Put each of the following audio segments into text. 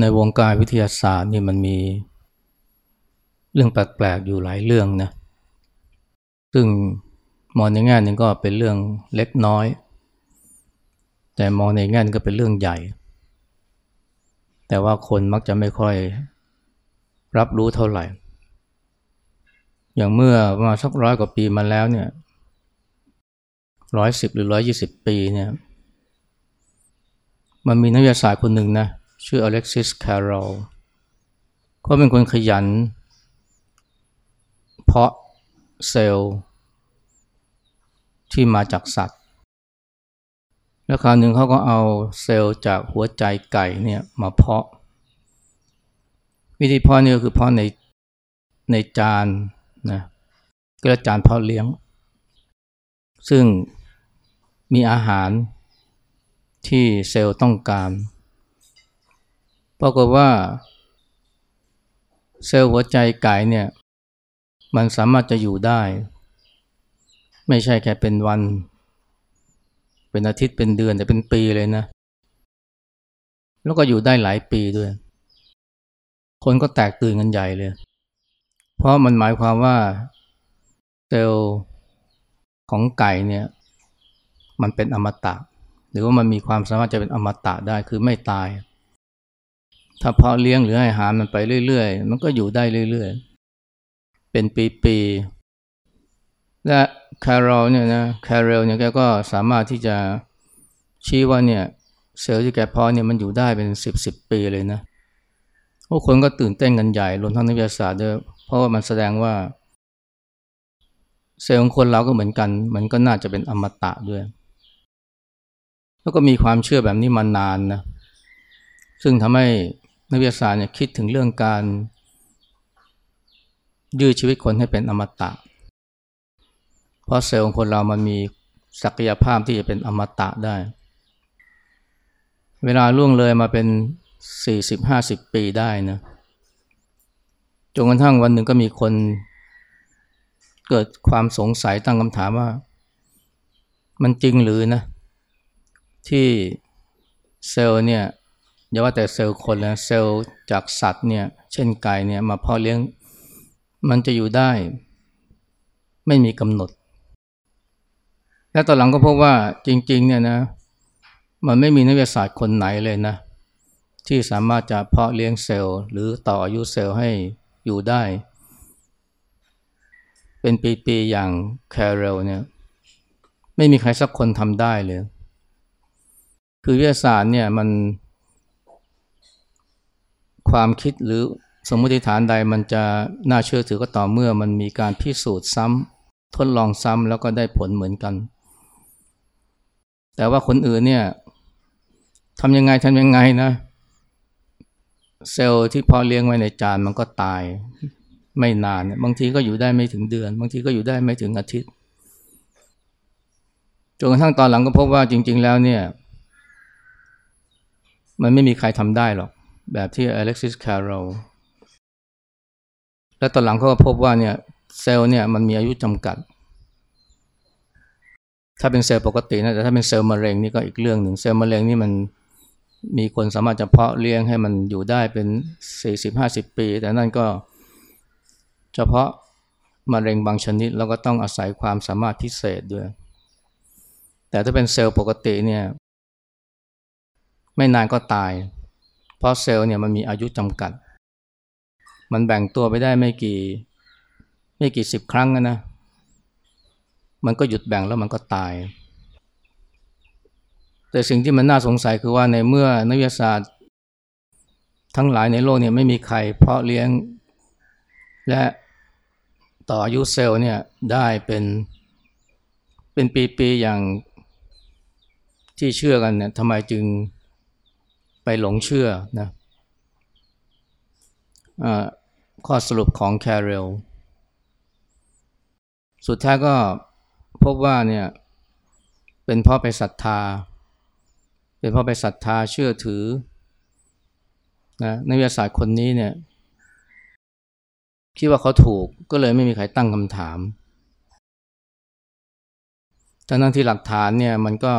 ในวงการวิทยาศาสตร์นี่มันมีเรื่องแปลกๆอยู่หลายเรื่องนะซึ่งมองในแง่หนึ่งก็เป็นเรื่องเล็กน้อย แต่มองในแง่นึงก็เป็นเรื่องใหญ่ แต่ว่าคนมักจะไม่ค่อยรับรู้เท่าไหร่ อย่างเมื่อประมาณสักร้อยกว่าปีมาแล้วเนี่ยร้อยสิบหรือร้อยยี่สิบปีเนี่ยมันมีนักวิทยาศาสตร์คนหนึ่งนะ ชื่ออเล็กซิสคาร์เรลเขาเป็นคนขยัน เพาะเซลล์ที่มาจากสัตว์ แล้วคราวหนึ่งเขาก็เอาเซลล์จากหัวใจไก่เนี่ยมาเพาะ วิธีเพาะนี่ก็คือเพาะในในจานนะกระจานเพาะเลี้ยง ซึ่งมีอาหารที่เซลล์ต้องการ ปรากฏว่า เซลล์หัวใจไก่เนี่ย มันสามารถจะอยู่ได้ ไม่ใช่แค่เป็นวัน เป็นอาทิตย์เป็นเดือนแต่เป็นปีเลยนะ แล้วก็อยู่ได้หลายปีด้วย คนก็แตกตื่นกันใหญ่เลย เพราะมันหมายความว่าเซลล์ของไก่เนี่ย มันเป็นอมตะ หรือว่ามันมีความสามารถจะเป็นอมตะได้คือไม่ตาย ถ้าเพาะเลี้ยงหรือให้อาหารมันไปเรื่อยๆ มันก็อยู่ได้เรื่อยๆ เป็นปีๆ และคาร์โรลเนี่ยนะคาร์เรลเนี่ยแกก็สามารถที่จะชี้ว่าเนี่ยเซลล์ที่แกเพาะเนี่ยมันอยู่ได้เป็นสิบสิบปีเลยนะพวกคนก็ตื่นเต้นกันใหญ่รวมทั้งนักวิทยาศาสตร์ด้วยเพราะว่ามันแสดงว่า เซลล์ของคนเราก็เหมือนกัน มันก็น่าจะเป็นอมตะด้วย แล้วก็มีความเชื่อแบบนี้มานานนะซึ่งทำให้ นักวิทยาศาสตร์เนี่ยคิดถึงเรื่องการยืดชีวิตคนให้เป็นอมตะ เพราะเซลล์ของคนเรามันมีศักยภาพที่จะเป็นอมตะได้ เวลาล่วงเลยมาเป็น 40-50 ปีได้นะจนกระทั่งวันหนึ่งก็มีคนเกิดความสงสัยตั้งคำถามว่า มันจริงหรือนะ ที่เซลล์เนี่ย อย่าว่าแต่เซลล์คนแล้วเซลล์จากสัตว์เนี่ยเช่นไก่เนี่ยมาเพาะเลี้ยง มันจะอยู่ได้ ไม่มีกำหนด และตอนหลังก็พบว่าจริงๆเนี่ยนะมันไม่มีนักวิทยาศาสตร์คนไหนเลยนะ ที่สามารถจะเพาะเลี้ยงเซลล์ หรือต่ออายุเซลล์ให้อยู่ได้ เป็นปีๆอย่างแคร์เรลเนี่ยไม่มีใครสักคนทำได้เลย คือวิทยาศาสตร์เนี่ยมัน ความคิดหรือสมมติฐานใดมันจะน่าเชื่อถือก็ต่อเมื่อมันมีการพิสูจน์ซ้ำทดลองซ้ำแล้วก็ได้ผลเหมือนกัน แต่ว่าคนอื่นเนี่ยทำยังไงทำยังไงนะ เซลล์ที่เพาะเลี้ยงไว้ในจานมันก็ตายไม่นาน บางทีก็อยู่ได้ไม่ถึงเดือน บางทีก็อยู่ได้ไม่ถึงอาทิตย์จนกระทั่งตอนหลังก็พบว่าจริง ๆ แล้วเนี่ย มันไม่มีใครทำได้หรอก แบบที่อเล็กซิสคาร์เรลและตอนหลังเขาก็พบว่าเนี่ยเซลล์เนี่ยมันมีอายุจำกัด ถ้าเป็นเซลล์ปกตินะแต่ถ้าเป็นเซลล์มะเร็งนี่ก็อีกเรื่องหนึ่งเซลล์มะเร็งนี่มันมีคนสามารถจะเพาะเลี้ยงให้มันอยู่ได้เป็น 40-50 ปี แต่นั่นก็เฉพาะมะเร็งบางชนิดแล้วก็ต้องอาศัยความสามารถพิเศษด้วย แต่ถ้าเป็นเซลล์ปกติเนี่ย ไม่นานก็ตาย เพราะเซลล์เนี่ยมันมีอายุจำกัด มันแบ่งตัวไปได้ไม่กี่ไม่กี่สิบครั้งนะ มันก็หยุดแบ่งแล้วมันก็ตาย แต่สิ่งที่มันน่าสงสัยคือว่าในเมื่อนักวิทยาศาสตร์ ทั้งหลายในโลกเนี่ยไม่มีใครเพาะเลี้ยง และต่ออายุเซลล์เนี่ยได้เป็นเป็นปีๆอย่างที่เชื่อกันเนี่ยทำไมจึง ไปหลงเชื่อนะข้อสรุปของแคร์เรลสุดท้ายก็พบว่าเนี่ยเป็นเพราะไปศรัทธา เป็นเพราะไปศรัทธาเชื่อถือนะนักวิทยาศาสตร์คนนี้เนี่ยคิดว่าเขาถูกก็เลยไม่มีใครตั้งคำถามทั้งนั้นที่หลักฐานเนี่ยมันก็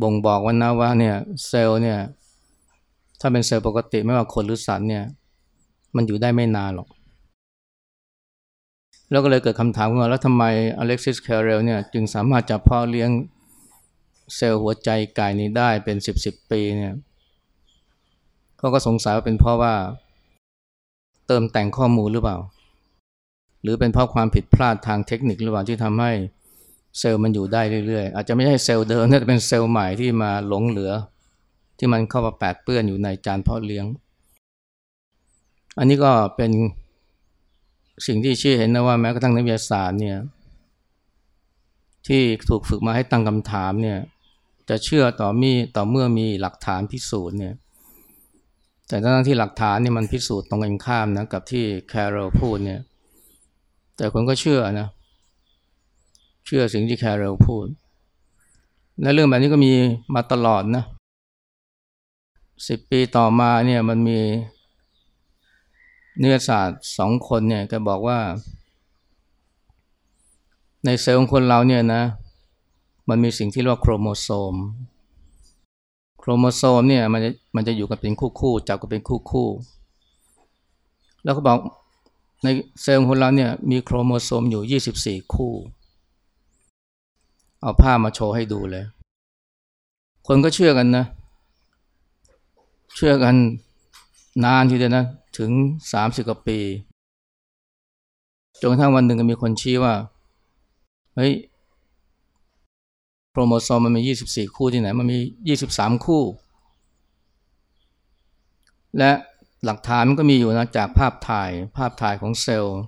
บ่งบอกว่านะว่าเนี่ยเซลล์เนี่ยถ้าเป็นเซลล์ปกติไม่ว่าคนหรือสัตว์เนี่ยมันอยู่ได้ไม่นานหรอก แล้วก็เลยเกิดคำถามว่าแล้วทำไมอเล็กซิสคาร์เรลเนี่ยจึงสามารถจะเพาะเลี้ยงเซลล์หัวใจไก่นี้ได้เป็นสิบสิบปีเนี่ยเขาก็สงสัยว่าเป็นเพราะว่าเติมแต่งข้อมูลหรือเปล่า หรือเป็นเพราะความผิดพลาดทางเทคนิคหรือเปล่าที่ทำให้ เซลล์มันอยู่ได้เรื่อยๆ อาจจะไม่ใช่เซลล์เดิมน่าจะเป็นเซลล์ใหม่ที่มาหลงเหลือ ที่มันเข้ามาแปดเปื้อนอยู่ในจานเพาะเลี้ยง อันนี้ก็เป็นสิ่งที่ชี้เห็นนะว่าแม้กระทั่งนักวิทยาศาสตร์เนี่ยที่ถูกฝึกมาให้ตั้งคำถามเนี่ยจะเชื่อต่อมีต่อเมื่อมีหลักฐานพิสูจน์เนี่ยแต่ทั้งที่หลักฐานเนี่ยมันพิสูจน์ตรงกันข้ามนะกับที่แคโรลพูดเนี่ยแต่คนก็เชื่อนะเชื่อสิ่งที่แคโรลพูด และเรื่องแบบนี้ก็มีมาตลอดนะสิบปีต่อมาเนี่ยมันมีนื้อศาสตร์สองคนเนี่ยก็บอกว่า ในเซลล์ของคนเราเนี่ยนะ มันมีสิ่งที่เรียกว่าโครโมโซม โครโมโซมเนี่ยมันจะมันจะอยู่กันเป็นคู่คู่จับกันเป็นคู่คู่แล้วก็บอกในเซลล์คนเราเนี่ยมีโครโมโซมอยู่ 24 คู่ เอาภาพมาโชว์ให้ดูเลย คนก็เชื่อกันนะ เชื่อกันนานทีเดียวนะ ถึง30กว่าปี จนกระทั่งวันหนึ่งก็มีคนชี้ว่า เฮ้ย โครโมโซมมันมี24คู่ที่ไหน มันมี23คู่ และหลักฐานมันก็มีอยู่นะ จากภาพถ่าย ภาพถ่ายของเซลล์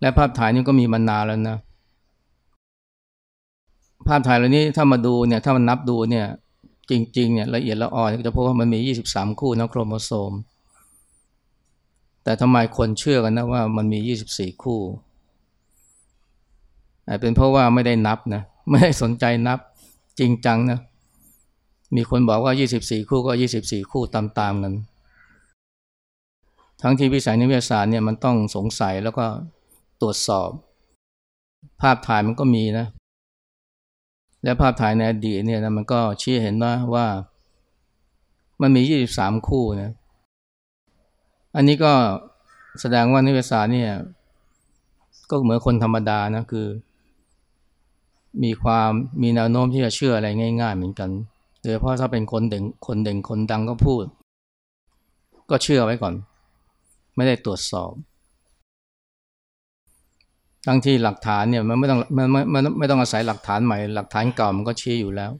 และภาพถ่ายนี้ก็มีมานานแล้วนะ ภาพถ่ายเหล่านี้ถ้ามาดูเนี่ยถ้ามันนับดูเนี่ยจริงๆเนี่ยละเอียดละอ่อนจะพบว่ามันมี 23 คู่นะโครโมโซม แต่ทำไมคนเชื่อกันนะว่ามันมี 24 คู่เป็นเพราะว่าไม่ได้นับนะไม่ได้สนใจนับจริงจังนะมีคนบอกว่า 24 คู่ก็ 24 คู่ตามๆกันทั้งที่วิสัยนิเวศศาสตร์เนี่ยมันต้องสงสัยแล้วก็ตรวจสอบ ภาพถ่ายมันก็มีนะ และภาพถ่ายในอดีตเนี่ยนะมันก็ชี้เห็นว่าว่า มันมี 23 คู่นะ อันนี้ก็แสดงว่านิเวศาเนี่ย ก็เหมือนคนธรรมดานะคือ มีความมีแนวโน้มที่จะเชื่ออะไรง่าย ๆ เหมือนกันโดยเฉพาะถ้าเป็นคนเด่งคนเด่งคนดังก็พูด ก็เชื่อไว้ก่อน ไม่ได้ตรวจสอบ ทั้งที่หลักฐานเนี่ยมันไม่ต้องมันไม่ไม่ไม่ต้องอาศัยหลักฐานใหม่ หลักฐานเก่ามันก็ชี้อยู่แล้ว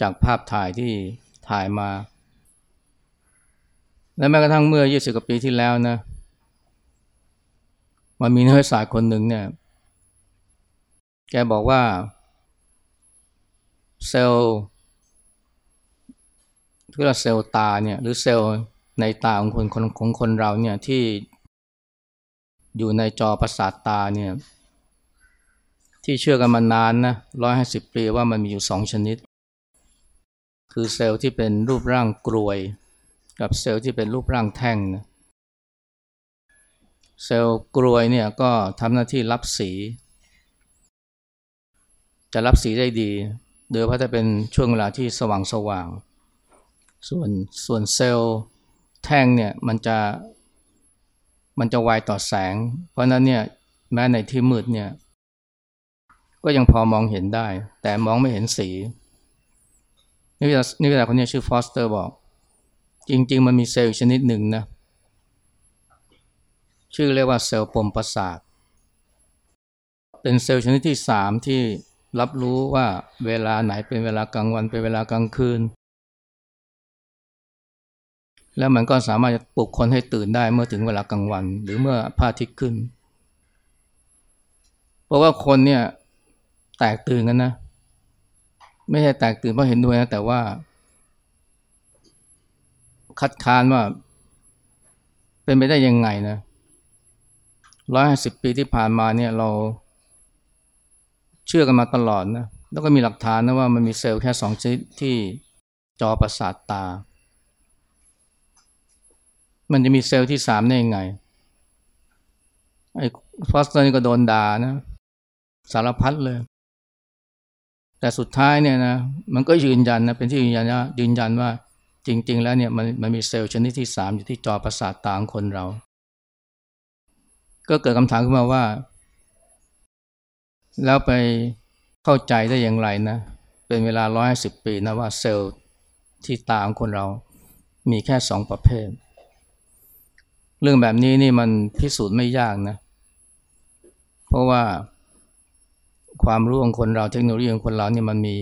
จากภาพถ่ายที่ถ่ายมา และแม้กระทั่งเมื่อ 20 กว่าปีที่แล้วนะมันมีนักวิทยาศาสตร์คนหนึ่งเนี่ย แกบอกว่า เซลล์ที่เราเซลล์ตาเนี่ย หรือเซลล์ในตาของคนคนของคนเราเนี่ยที่ อยู่ในจอประสาทตาเนี่ยที่เชื่อกันมานานนะร้อยห้าสิบปีว่ามันมีอยู่สองชนิด คือเซลล์ที่เป็นรูปร่างกรวย กับเซลล์ที่เป็นรูปร่างแท่งนะเซลล์กรวยเนี่ยก็ทำหน้าที่รับสี จะรับสีได้ดีโดยเพราะจะเป็นช่วงเวลาที่สว่างสว่าง ส่วนส่วนเซลล์แท่งเนี่ยมันจะ มันจะไวต่อแสง เพราะนั้นเนี่ยแม้ในที่มืดเนี่ย ก็ยังพอมองเห็นได้ แต่มองไม่เห็นสีนี่เวลานี่เวลาคนนี้ชื่อฟอสเตอร์บอก จริง ๆ มันมีเซลล์ชนิดหนึ่งนะ ชื่อเรียกว่าเซลล์ปมประสาท เป็นเซลล์ชนิดที่สามที่รับรู้ว่าเวลาไหนเป็นเวลากลางวันเป็นเวลากลางคืน แล้วมันก็สามารถจะปลุกคนให้ตื่นได้เมื่อถึงเวลากลางวัน หรือเมื่อพระอาทิตย์ขึ้น เพราะว่าคนเนี่ยแตกตื่นกันนะ ไม่ใช่แตกตื่นเพราะเห็นด้วยนะแต่ว่า คัดค้านว่า เป็นไปได้ยังไงนะร้อยห้าสิบปีที่ผ่านมาเนี่ยเราเชื่อกันมาตลอดนะ แล้วก็มีหลักฐานนะว่ามันมีเซลล์แค่สองชนิดที่จอประสาทตา มันจะมีเซลล์ที่สามได้ยังไง ไอ้ฟอสเตอร์นี่ก็โดนด่านะ สารพัดเลย แต่สุดท้ายเนี่ยนะมันก็ยืนยันนะเป็นที่ยืนยันว่ายืนยันว่าจริง ๆ แล้วเนี่ยมันมันมีเซลล์ชนิดที่สามอยู่ที่จอประสาทตาของคนเรา ก็เกิดคำถามขึ้นมาว่า แล้วไปเข้าใจได้อย่างไรนะ เป็นเวลา150ปีนะว่าเซลล์ที่ตาของคนเรามีแค่สองประเภท เรื่องแบบนี้นี่มันพิสูจน์ไม่ยากนะ เพราะว่าความรู้ของคนเราเทคโนโลยีของคนเราเนี่ยมันมี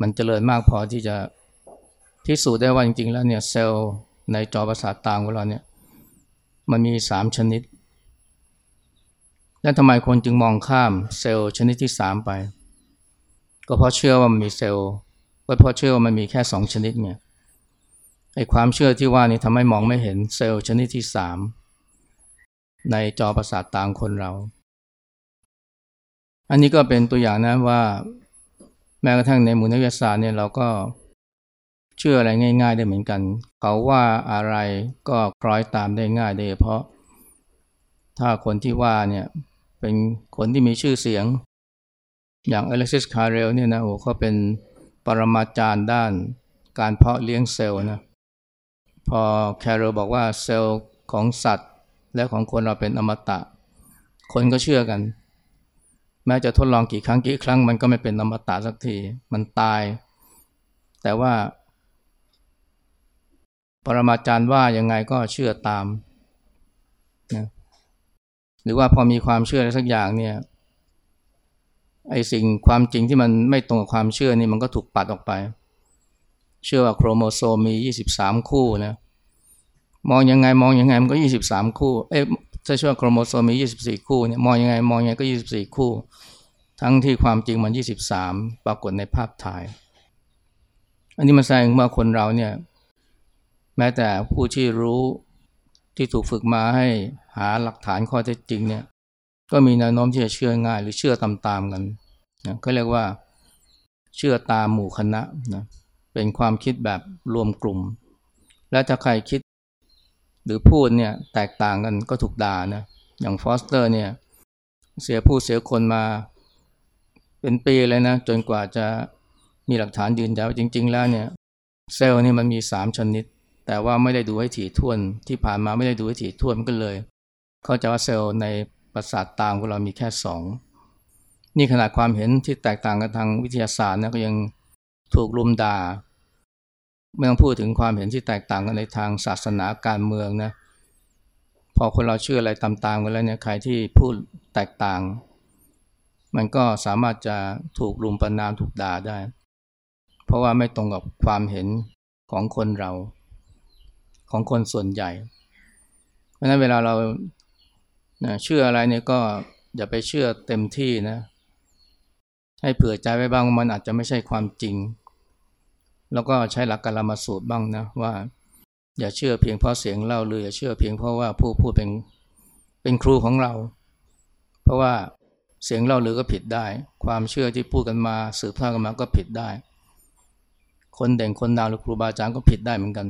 มันเจริญมากพอที่จะพิสูจน์ได้ว่าจริงๆแล้วเนี่ยเซลล์ในจอประสาทตาของเราเนี่ยมันมีสามชนิด และทำไมคนจึงมองข้ามเซลล์ชนิดที่สามไป ก็เพราะเชื่อว่ามันมีเซลล์ก็เพราะเชื่อว่ามันมีแค่สองชนิดเนี่ย ไอ้ความเชื่อที่ว่านี่ทำให้มองไม่เห็นเซลล์ชนิดที่สามในจอประสาทตาของคนเรา อันนี้ก็เป็นตัวอย่างนะว่า แม้กระทั่งในหมู่นักวิทยาศาสตร์เนี่ยเราก็เชื่ออะไรง่าย ๆ ได้เหมือนกัน เขาว่าอะไรก็คล้อยตามได้ง่ายโดยเฉพาะ ถ้าคนที่ว่าเนี่ยเป็นคนที่มีชื่อเสียง อย่างอเล็กซิสคาร์เรลเนี่ยนะโอ้เขาเป็นปรมาจารย์ด้านการเพาะเลี้ยงเซลล์นะ พอแคร์เรบอกว่าเซลล์ของสัตว์ และของคนเราเป็นอมตะ คนก็เชื่อกัน แม้จะทดลองกี่ครั้งกี่ครั้ง มันก็ไม่เป็นอมตะสักที มันตาย แต่ว่า ปรมาจารย์ว่ายังไงก็เชื่อตามนะหรือว่าพอมีความเชื่ออะไรสักอย่างเนี่ยไอสิ่งความจริงที่มันไม่ตรงกับความเชื่อนี่มันก็ถูกปัดออกไป เชื่อว่าโครโมโซมมี 23 คู่นะมองยังไงมองยังไงมันก็ 23 คู่เอ๊ะถ้าเชื่อว่าโครโมโซมมี 24 คู่เนี่ยมองยังไงมองยังไงก็ 24 คู่ ทั้งที่ความจริงมัน 23 ปรากฏในภาพถ่าย อันนี้มันแสดงว่าคนเราเนี่ยแม้แต่ผู้ที่รู้ที่ถูกฝึกมาให้หาหลักฐานข้อเท็จจริงเนี่ยก็มีแนวโน้มที่จะเชื่อง่ายหรือเชื่อตามๆกันนะก็เรียกว่าเชื่อตามหมู่คณะนะ เป็นความคิดแบบรวมกลุ่ม และถ้าใครคิดหรือพูดเนี่ยแตกต่างกันก็ถูกด่านะอย่างฟอสเตอร์เนี่ยเสียผู้เสียคนมาเป็นปีเลยนะจนกว่าจะมีหลักฐานยืนยันว่าจริง ๆ แล้วเนี่ยเซลล์นี่มันมีสามชนิด แต่ว่าไม่ได้ดูให้ถี่ถ้วน ที่ผ่านมาไม่ได้ดูให้ถี่ถ้วนมันก็เลย เข้าใจว่าเซลล์ในประสาทตาของเรามีแค่สองนี่ขนาดความเห็นที่แตกต่างกันทางวิทยาศาสตร์นะก็ยัง ถูกลุมด่าไม่ต้องพูดถึงความเห็นที่แตกต่างกันในทางศาสนาการเมืองนะพอคนเราเชื่ออะไรตามๆกันแล้วเนี่ยใครที่พูดแตกต่าง มันก็สามารถจะถูกลุมประนามถูกด่าได้ เพราะว่าไม่ตรงกับความเห็นของคนเรา ของคนส่วนใหญ่ เพราะนั้นเวลาเรานะเชื่ออะไรเนี่ยก็อย่าไปเชื่อเต็มที่นะ ให้เผื่อใจไว้บ้างมันอาจจะไม่ใช่ความจริง แล้วก็ใช้หลักการมาสูตรบ้างนะว่า อย่าเชื่อเพียงเพราะเสียงเล่าเลยอย่าเชื่อเพียงเพราะว่าผู้พูดเป็นเป็นครูของเรา เพราะว่าเสียงเล่าหรือก็ผิดได้ ความเชื่อที่พูดกันมาสืบทอดกันมาก็ผิดได้ คนเด่นคนดาวหรือครูบาอาจารย์ก็ผิดได้เหมือนกัน